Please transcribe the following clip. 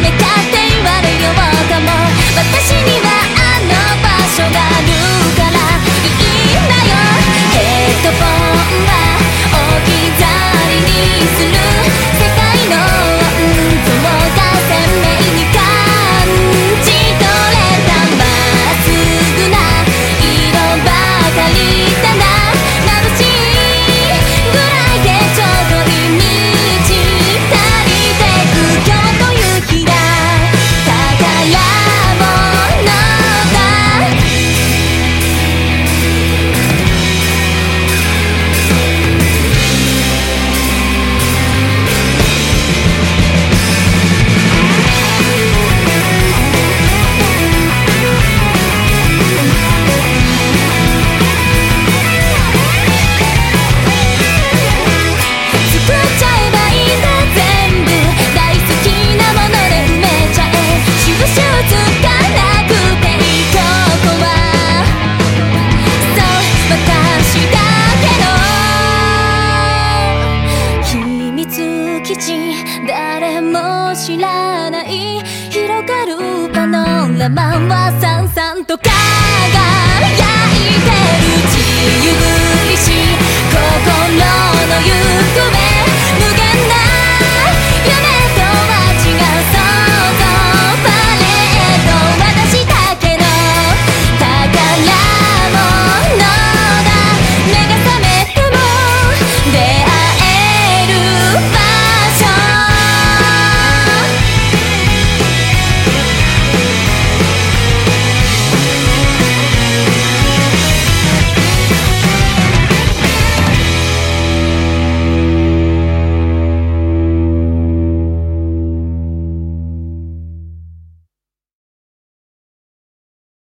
めたて誰も知らない。広がるパノラマはさんさんと輝